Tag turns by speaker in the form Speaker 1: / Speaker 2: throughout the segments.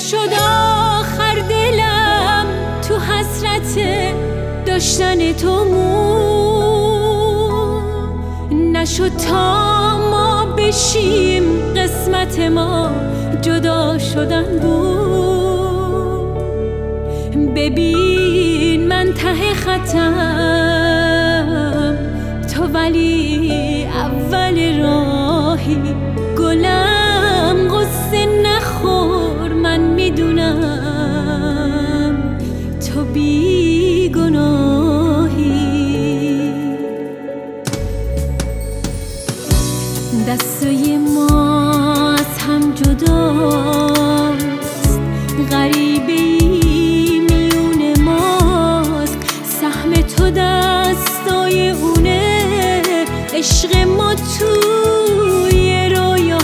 Speaker 1: نشد آخر دلم تو حسرت داشتن تو مو. نشد تا ما بشیم قسمت ما جدا شدن بود ببین من ته خطم تو ولی اول راهی. گلم دستای ما از هم جداست. غریبه ای میون ماست. سهم تو دستای اونه. عشق ما توی رویاهاست.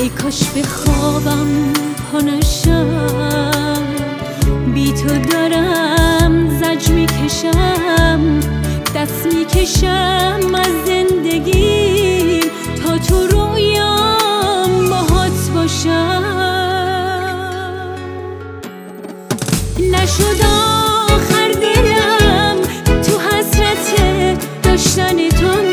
Speaker 1: ای کاش به بشم از زندگی تا تو رویام باهات باشم. نشد آخر دلم تو حسرت داشتن تو